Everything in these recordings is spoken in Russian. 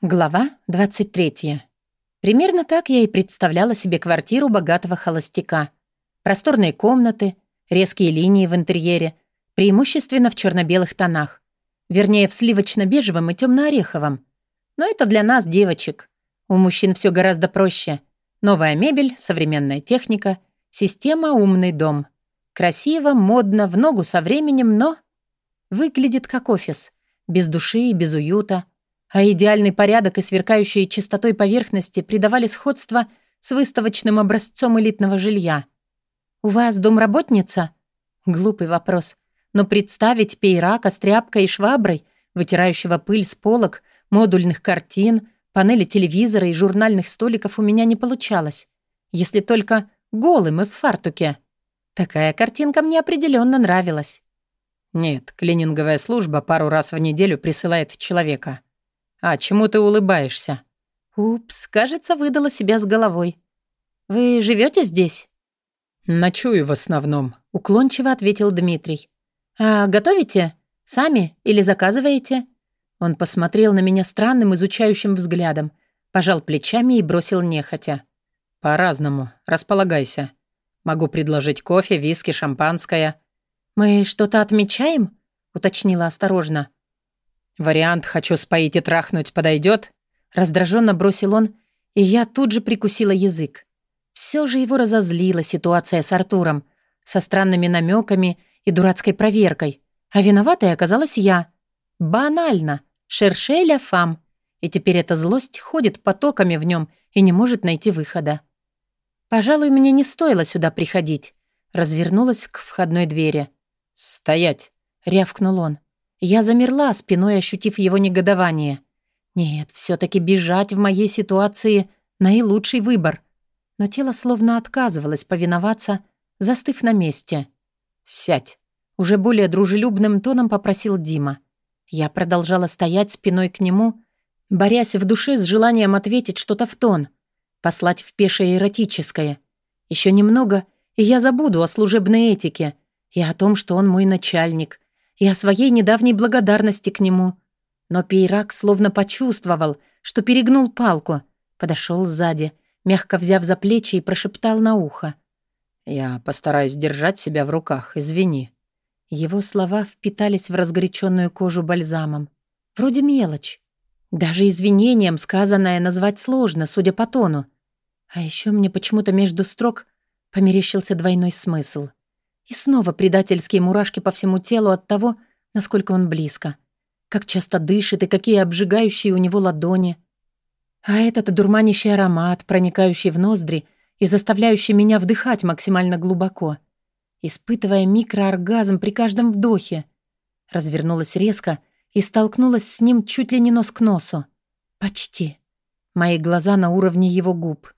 Глава 23. Примерно так я и представляла себе квартиру богатого холостяка. Просторные комнаты, резкие линии в интерьере, преимущественно в черно-белых тонах. Вернее, в сливочно-бежевом и темно-ореховом. Но это для нас, девочек. У мужчин все гораздо проще. Новая мебель, современная техника, система «Умный дом». Красиво, модно, в ногу со временем, но... Выглядит как офис. Без души и без уюта — а идеальный порядок и сверкающие чистотой поверхности придавали сходство с выставочным образцом элитного жилья. «У вас домработница?» Глупый вопрос. Но представить пейрака с тряпкой и шваброй, вытирающего пыль с полок, модульных картин, панели телевизора и журнальных столиков у меня не получалось. Если только голым и в фартуке. Такая картинка мне определенно нравилась. Нет, клининговая служба пару раз в неделю присылает человека. «А чему ты улыбаешься?» «Упс, кажется, выдала себя с головой. Вы живете здесь?» «Ночую в основном», — уклончиво ответил Дмитрий. «А готовите? Сами или заказываете?» Он посмотрел на меня странным изучающим взглядом, пожал плечами и бросил нехотя. «По-разному. Располагайся. Могу предложить кофе, виски, шампанское». «Мы что-то отмечаем?» — уточнила осторожно. «Вариант «хочу споить и трахнуть» подойдет?» Раздраженно бросил он, и я тут же прикусила язык. Все же его разозлила ситуация с Артуром, со странными намеками и дурацкой проверкой. А виноватой оказалась я. Банально. Шершеля фам. И теперь эта злость ходит потоками в нем и не может найти выхода. «Пожалуй, мне не стоило сюда приходить», развернулась к входной двери. «Стоять!» — рявкнул он. Я замерла, спиной ощутив его негодование. Нет, все-таки бежать в моей ситуации — наилучший выбор. Но тело словно отказывалось повиноваться, застыв на месте. «Сядь», — уже более дружелюбным тоном попросил Дима. Я продолжала стоять спиной к нему, борясь в душе с желанием ответить что-то в тон, послать в пешее эротическое. Еще немного, и я забуду о служебной этике и о том, что он мой начальник — и о своей недавней благодарности к нему. Но Пейрак словно почувствовал, что перегнул палку, подошел сзади, мягко взяв за плечи и прошептал на ухо. «Я постараюсь держать себя в руках, извини». Его слова впитались в разгоряченную кожу бальзамом. Вроде мелочь. Даже извинением сказанное назвать сложно, судя по тону. А еще мне почему-то между строк померещился двойной смысл. И снова предательские мурашки по всему телу от того, насколько он близко. Как часто дышит и какие обжигающие у него ладони. А этот дурманящий аромат, проникающий в ноздри и заставляющий меня вдыхать максимально глубоко, испытывая микрооргазм при каждом вдохе. Развернулась резко и столкнулась с ним чуть ли не нос к носу. Почти. Мои глаза на уровне его губ.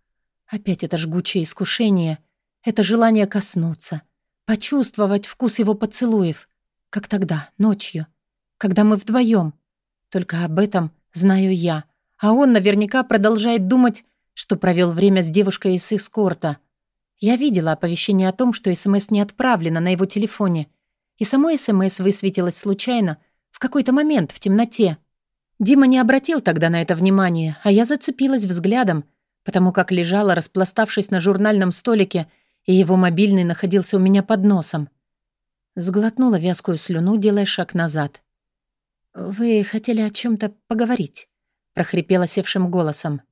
Опять это жгучее искушение, это желание коснуться — Почувствовать вкус его поцелуев, как тогда, ночью, когда мы вдвоем. Только об этом знаю я, а он наверняка продолжает думать, что провел время с девушкой из эскорта. Я видела оповещение о том, что СМС не отправлено на его телефоне, и само СМС высветилось случайно в какой-то момент в темноте. Дима не обратил тогда на это внимания, а я зацепилась взглядом, потому как лежала, распластавшись на журнальном столике, и его мобильный находился у меня под носом. Сглотнула вязкую слюну, делая шаг назад. «Вы хотели о чем то поговорить?» — прохрипела севшим голосом.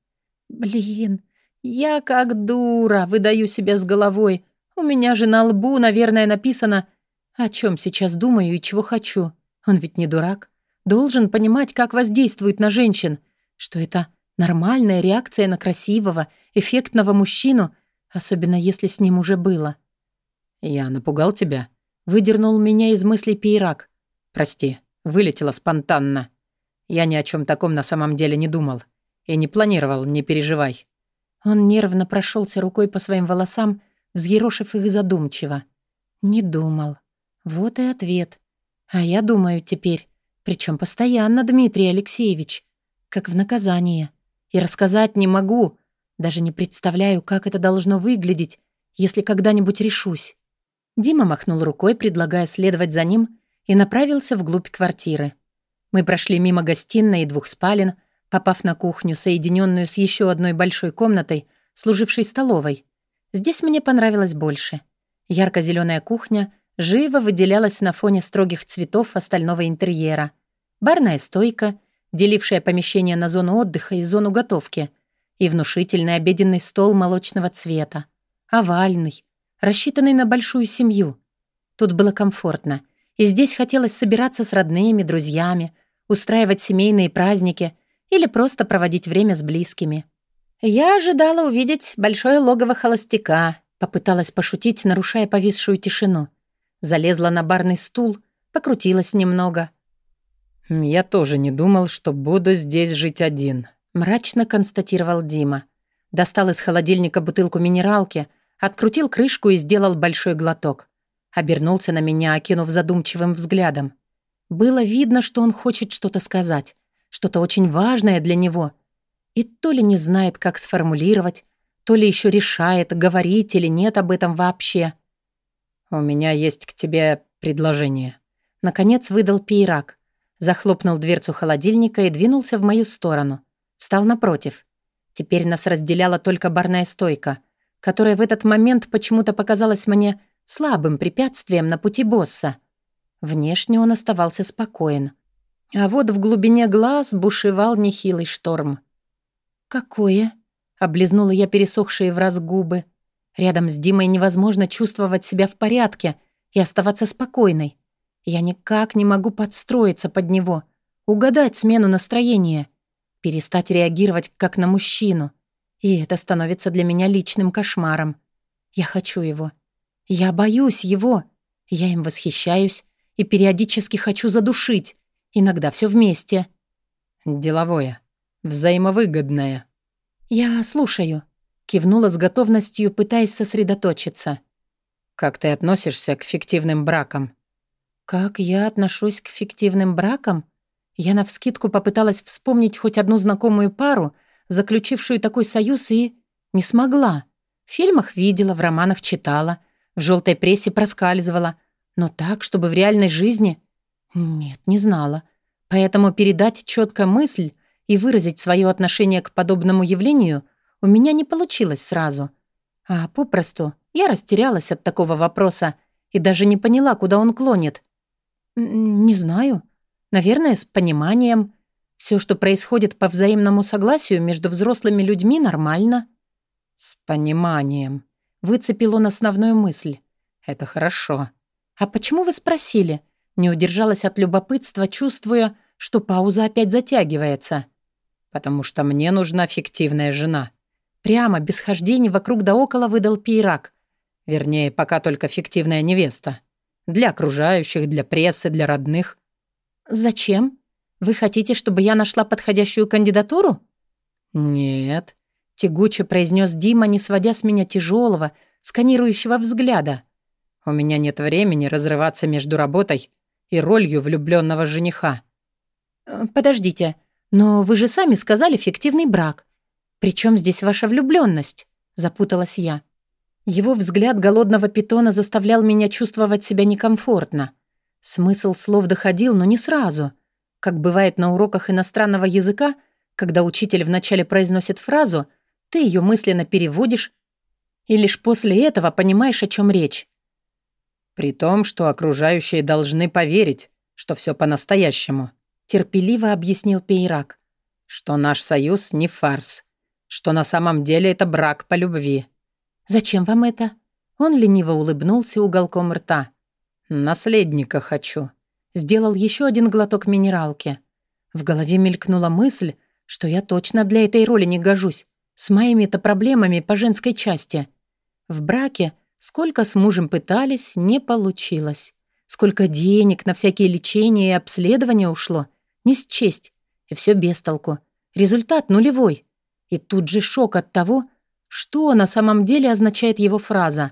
«Блин, я как дура, выдаю себя с головой. У меня же на лбу, наверное, написано, о чем сейчас думаю и чего хочу. Он ведь не дурак. Должен понимать, как воздействует на женщин, что это нормальная реакция на красивого, эффектного мужчину, особенно если с ним уже было. «Я напугал тебя?» Выдернул меня из мыслей Пейрак. «Прости, вылетела спонтанно. Я ни о чем таком на самом деле не думал. И не планировал, не переживай». Он нервно прошелся рукой по своим волосам, взъерошив их задумчиво. «Не думал. Вот и ответ. А я думаю теперь, причем постоянно, Дмитрий Алексеевич, как в наказание. И рассказать не могу, даже не представляю, как это должно выглядеть, если когда-нибудь решусь. Дима махнул рукой, предлагая следовать за ним, и направился вглубь квартиры. Мы прошли мимо гостиной и двух спален, попав на кухню, соединенную с еще одной большой комнатой, служившей столовой. Здесь мне понравилось больше. Ярко-зеленая кухня живо выделялась на фоне строгих цветов остального интерьера. Барная стойка, делившая помещение на зону отдыха и зону готовки, и внушительный обеденный стол молочного цвета. Овальный, рассчитанный на большую семью. Тут было комфортно, и здесь хотелось собираться с родными, друзьями, устраивать семейные праздники или просто проводить время с близкими. Я ожидала увидеть большое логово холостяка, попыталась пошутить, нарушая повисшую тишину. Залезла на барный стул, покрутилась немного. «Я тоже не думал, что буду здесь жить один», — мрачно констатировал Дима. Достал из холодильника бутылку минералки, открутил крышку и сделал большой глоток. Обернулся на меня, окинув задумчивым взглядом. Было видно, что он хочет что-то сказать, что-то очень важное для него. И то ли не знает, как сформулировать, то ли еще решает, говорить или нет об этом вообще. «У меня есть к тебе предложение». Наконец выдал пейрак. Захлопнул дверцу холодильника и двинулся в мою сторону. Встал напротив. Теперь нас разделяла только барная стойка, которая в этот момент почему-то показалась мне слабым препятствием на пути босса. Внешне он оставался спокоен. А вот в глубине глаз бушевал нехилый шторм. «Какое?» — облизнула я пересохшие в раз губы. Рядом с Димой невозможно чувствовать себя в порядке и оставаться спокойной. Я никак не могу подстроиться под него, угадать смену настроения, перестать реагировать как на мужчину. И это становится для меня личным кошмаром. Я хочу его. Я боюсь его. Я им восхищаюсь и периодически хочу задушить. Иногда все вместе. Деловое. Взаимовыгодное. Я слушаю. Кивнула с готовностью, пытаясь сосредоточиться. Как ты относишься к фиктивным бракам? Как я отношусь к фиктивным бракам? Я навскидку попыталась вспомнить хоть одну знакомую пару, заключившую такой союз, и не смогла. В фильмах видела, в романах читала, в желтой прессе проскальзывала, но так, чтобы в реальной жизни... Нет, не знала. Поэтому передать четко мысль и выразить свое отношение к подобному явлению у меня не получилось сразу. А попросту я растерялась от такого вопроса и даже не поняла, куда он клонит. «Не знаю. Наверное, с пониманием. Все, что происходит по взаимному согласию между взрослыми людьми, нормально». «С пониманием», — выцепил он основную мысль. «Это хорошо». «А почему вы спросили?» Не удержалась от любопытства, чувствуя, что пауза опять затягивается. «Потому что мне нужна фиктивная жена». Прямо, без хождений вокруг да около выдал пейрак. Вернее, пока только фиктивная невеста. Для окружающих, для прессы, для родных. «Зачем? Вы хотите, чтобы я нашла подходящую кандидатуру?» «Нет», — тягуче произнес Дима, не сводя с меня тяжелого, сканирующего взгляда. «У меня нет времени разрываться между работой и ролью влюбленного жениха». «Э, «Подождите, но вы же сами сказали фиктивный брак. Причем здесь ваша влюбленность? запуталась я. Его взгляд голодного питона заставлял меня чувствовать себя некомфортно. Смысл слов доходил, но не сразу. Как бывает на уроках иностранного языка, когда учитель вначале произносит фразу, ты ее мысленно переводишь, и лишь после этого понимаешь, о чем речь. При том, что окружающие должны поверить, что все по-настоящему, терпеливо объяснил Пейрак, что наш союз не фарс, что на самом деле это брак по любви. «Зачем вам это?» Он лениво улыбнулся уголком рта. «Наследника хочу». Сделал еще один глоток минералки. В голове мелькнула мысль, что я точно для этой роли не гожусь, с моими-то проблемами по женской части. В браке сколько с мужем пытались, не получилось. Сколько денег на всякие лечения и обследования ушло, не счесть. И все без толку. Результат нулевой. И тут же шок от того, что на самом деле означает его фраза?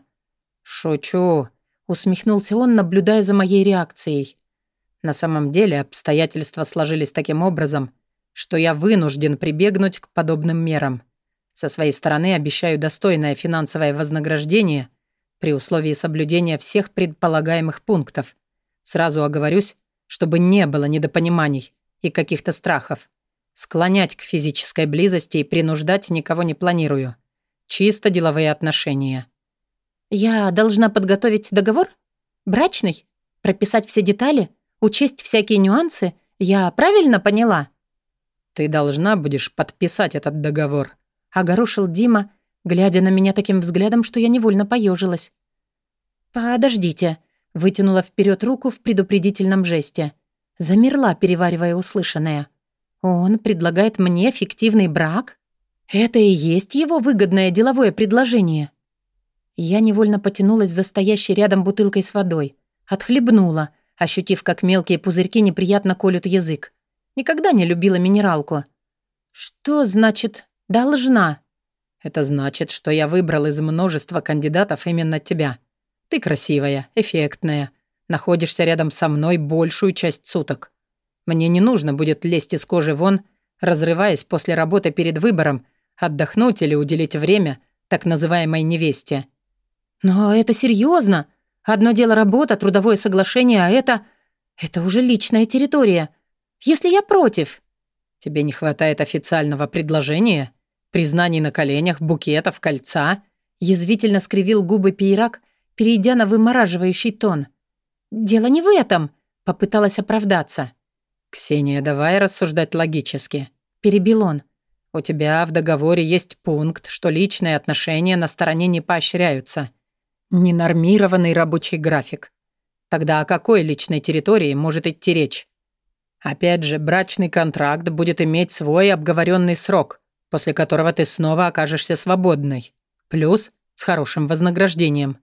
«Шучу», — усмехнулся он, наблюдая за моей реакцией. «На самом деле обстоятельства сложились таким образом, что я вынужден прибегнуть к подобным мерам. Со своей стороны обещаю достойное финансовое вознаграждение при условии соблюдения всех предполагаемых пунктов. Сразу оговорюсь, чтобы не было недопониманий и каких-то страхов. Склонять к физической близости и принуждать никого не планирую. Чисто деловые отношения. Я должна подготовить договор? Брачный? Прописать все детали? Учесть всякие нюансы? Я правильно поняла? Ты должна будешь подписать этот договор. Огорошил Дима, глядя на меня таким взглядом, что я невольно поежилась. «Подождите», — вытянула вперед руку в предупредительном жесте. Замерла, переваривая услышанное. Он предлагает мне фиктивный брак? Это и есть его выгодное деловое предложение. Я невольно потянулась за стоящей рядом бутылкой с водой. Отхлебнула, ощутив, как мелкие пузырьки неприятно колют язык. Никогда не любила минералку. Что значит «должна»? Это значит, что я выбрал из множества кандидатов именно тебя. Ты красивая, эффектная, находишься рядом со мной большую часть суток. Мне не нужно будет лезть из кожи вон, разрываясь после работы перед выбором, отдохнуть или уделить время так называемой невесте. Но это серьезно. Одно дело работа, трудовое соглашение, а это... Это уже личная территория. Если я против... Тебе не хватает официального предложения? Признаний на коленях, букетов, кольца? Язвительно скривил губы Пейрак, перейдя на вымораживающий тон. «Дело не в этом», — попыталась оправдаться. «Ксения, давай рассуждать логически», — перебил он. «У тебя в договоре есть пункт, что личные отношения на стороне не поощряются. Ненормированный рабочий график. Тогда о какой личной территории может идти речь? Опять же, брачный контракт будет иметь свой обговоренный срок, после которого ты снова окажешься свободной. Плюс с хорошим вознаграждением».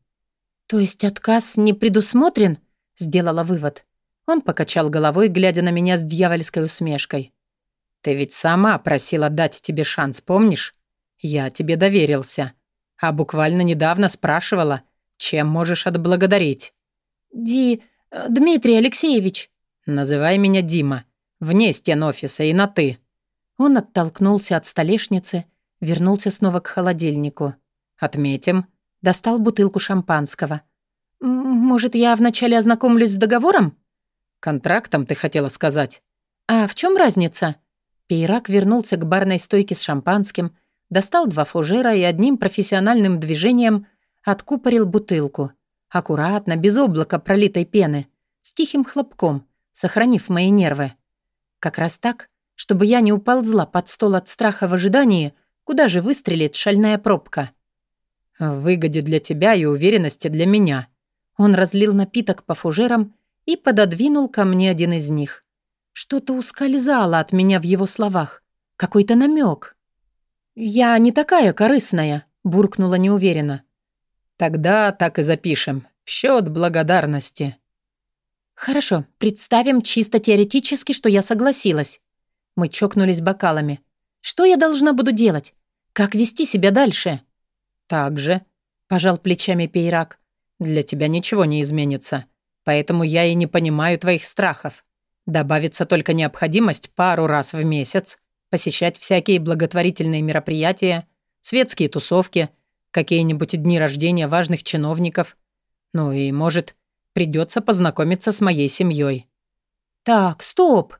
«То есть отказ не предусмотрен?» — сделала вывод. Он покачал головой, глядя на меня с дьявольской усмешкой. «Ты ведь сама просила дать тебе шанс, помнишь? Я тебе доверился. А буквально недавно спрашивала, чем можешь отблагодарить». «Ди... Э, Дмитрий Алексеевич». «Называй меня Дима. Вне стен офиса и на «ты». Он оттолкнулся от столешницы, вернулся снова к холодильнику. «Отметим». Достал бутылку шампанского. «Может, я вначале ознакомлюсь с договором?» «Контрактом, ты хотела сказать?» «А в чем разница?» Пейрак вернулся к барной стойке с шампанским, достал два фужера и одним профессиональным движением откупорил бутылку. Аккуратно, без облака пролитой пены, с тихим хлопком, сохранив мои нервы. Как раз так, чтобы я не уползла под стол от страха в ожидании, куда же выстрелит шальная пробка. «В выгоде для тебя и уверенности для меня». Он разлил напиток по фужерам и пододвинул ко мне один из них. Что-то ускользало от меня в его словах. Какой-то намек. «Я не такая корыстная», — буркнула неуверенно. «Тогда так и запишем. В счет благодарности». «Хорошо, представим чисто теоретически, что я согласилась». Мы чокнулись бокалами. «Что я должна буду делать? Как вести себя дальше?» «Так же», — пожал плечами Пейрак. «Для тебя ничего не изменится. Поэтому я и не понимаю твоих страхов. Добавится только необходимость пару раз в месяц посещать всякие благотворительные мероприятия, светские тусовки, какие-нибудь дни рождения важных чиновников. Ну и, может, придется познакомиться с моей семьей. «Так, стоп!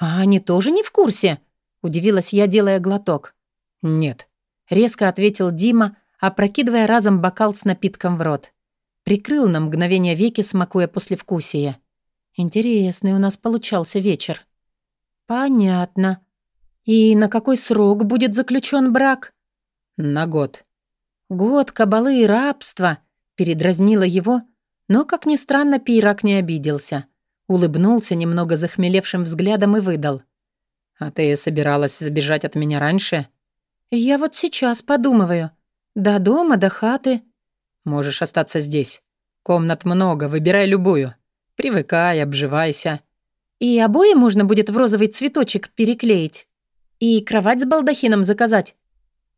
А они тоже не в курсе?» — удивилась я, делая глоток. «Нет», — резко ответил Дима, опрокидывая разом бокал с напитком в рот. Прикрыл на мгновение веки, смакуя послевкусие. Интересный у нас получался вечер. Понятно. И на какой срок будет заключен брак? На год. Год кабалы и рабства, передразнила его, но, как ни странно, Пирак не обиделся. Улыбнулся немного захмелевшим взглядом и выдал. «А ты собиралась сбежать от меня раньше?» «Я вот сейчас подумываю. До дома, до хаты. Можешь остаться здесь. Комнат много, выбирай любую. Привыкай, обживайся. И обои можно будет в розовый цветочек переклеить. И кровать с балдахином заказать.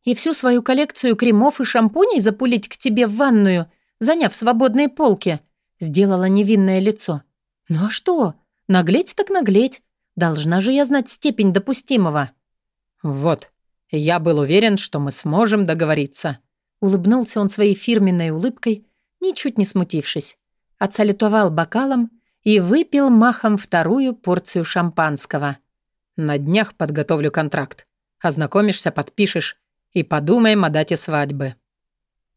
И всю свою коллекцию кремов и шампуней запулить к тебе в ванную, заняв свободные полки. Сделала невинное лицо. Ну а что? Наглеть так наглеть. Должна же я знать степень допустимого. Вот. Я был уверен, что мы сможем договориться. Улыбнулся он своей фирменной улыбкой, ничуть не смутившись. Отсалютовал бокалом и выпил махом вторую порцию шампанского. На днях подготовлю контракт. Ознакомишься, подпишешь и подумаем о дате свадьбы».